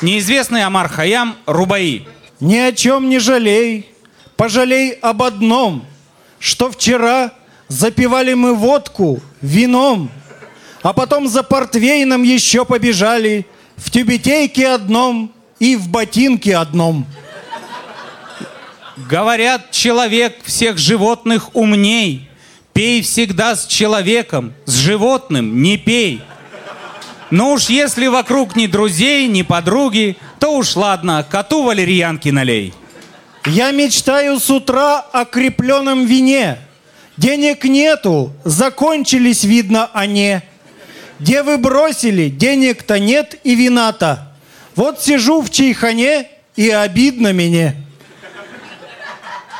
Неизвестный Амар Хаям Рубаи. Ни о чем не жалей, пожалей об одном, что вчера запивали мы водку вином, а потом за портвейном еще побежали в тюбетейке одном и в ботинке одном. Говорят, человек всех животных умней. Пей всегда с человеком, с животным не пей. Но уж если вокруг ни друзей, ни подруги, то уж ладно, коту валерьянки налей. Я мечтаю с утра о крепленном вине. Денег нету, закончились, видно, они. Девы бросили, денег-то нет и вина-то. Вот сижу в чайхане и обидно мне.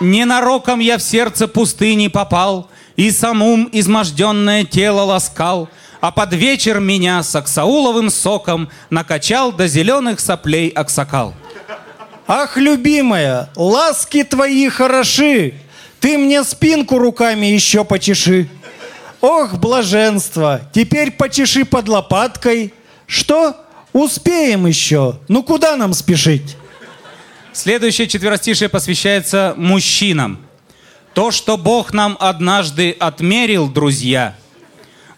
Ненароком я в сердце пустыни попал, И самум изможденное тело ласкал, А под вечер меня с аксауловым соком Накачал до зеленых соплей аксакал. Ах, любимая, ласки твои хороши, Ты мне спинку руками еще почеши. Ох, блаженство, теперь почеши под лопаткой. Что? Успеем еще. Ну куда нам спешить? Следующее четверостишее посвящается мужчинам. То, что Бог нам однажды отмерил, друзья,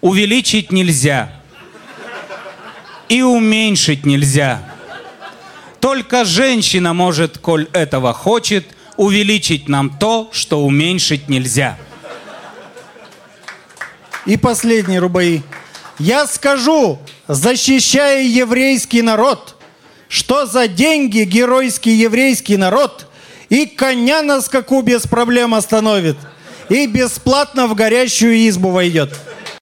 увеличить нельзя. И уменьшить нельзя. Только женщина может, коль этого хочет, увеличить нам то, что уменьшить нельзя. И последний рубаи. Я скажу, защищая еврейский народ, что за деньги геройский еврейский народ и коня на скаку без проблем остановит, и бесплатно в горящую избу войдет.